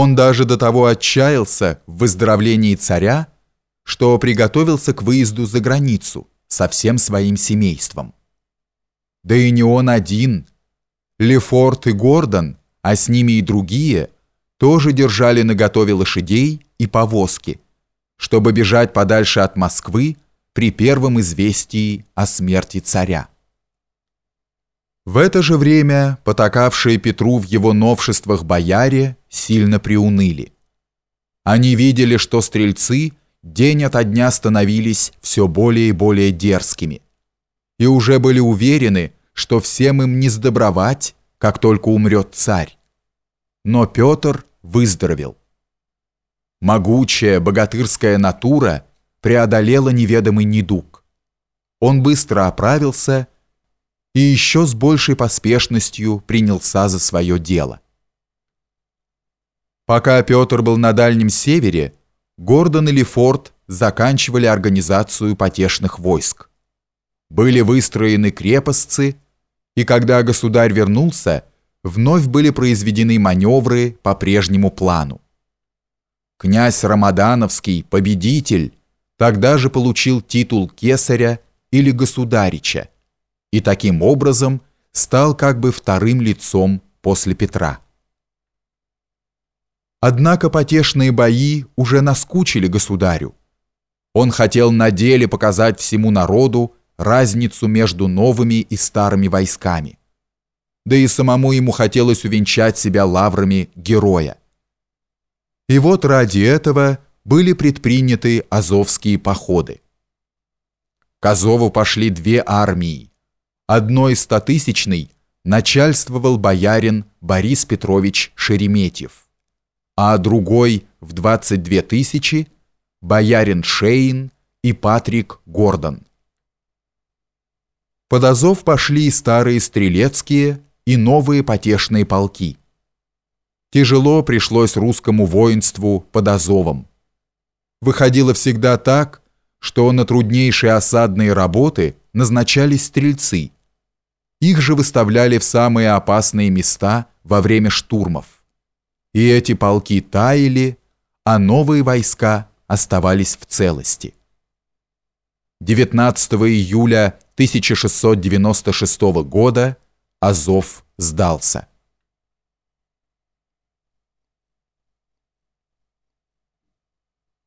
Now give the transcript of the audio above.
Он даже до того отчаялся в выздоровлении царя, что приготовился к выезду за границу со всем своим семейством. Да и не он один. Лефорт и Гордон, а с ними и другие, тоже держали наготове лошадей и повозки, чтобы бежать подальше от Москвы при первом известии о смерти царя. В это же время потакавшие Петру в его новшествах бояре сильно приуныли. Они видели, что стрельцы день ото дня становились все более и более дерзкими, и уже были уверены, что всем им не сдобровать, как только умрет царь. Но Петр выздоровел. Могучая богатырская натура преодолела неведомый недуг. Он быстро оправился и еще с большей поспешностью принялся за свое дело. Пока Петр был на Дальнем Севере, Гордон и Лефорт заканчивали организацию потешных войск. Были выстроены крепостцы, и когда государь вернулся, вновь были произведены маневры по прежнему плану. Князь Рамадановский, победитель, тогда же получил титул кесаря или государича, и таким образом стал как бы вторым лицом после Петра. Однако потешные бои уже наскучили государю. Он хотел на деле показать всему народу разницу между новыми и старыми войсками. Да и самому ему хотелось увенчать себя лаврами героя. И вот ради этого были предприняты азовские походы. К Азову пошли две армии одной стотысячной начальствовал боярин Борис Петрович Шереметьев, а другой в 22 тысячи боярин Шейн и Патрик Гордон. Под Азов пошли и старые стрелецкие, и новые потешные полки. Тяжело пришлось русскому воинству под Азовом. Выходило всегда так, что на труднейшие осадные работы назначались стрельцы – их же выставляли в самые опасные места во время штурмов. И эти полки таяли, а новые войска оставались в целости. 19 июля 1696 года Азов сдался.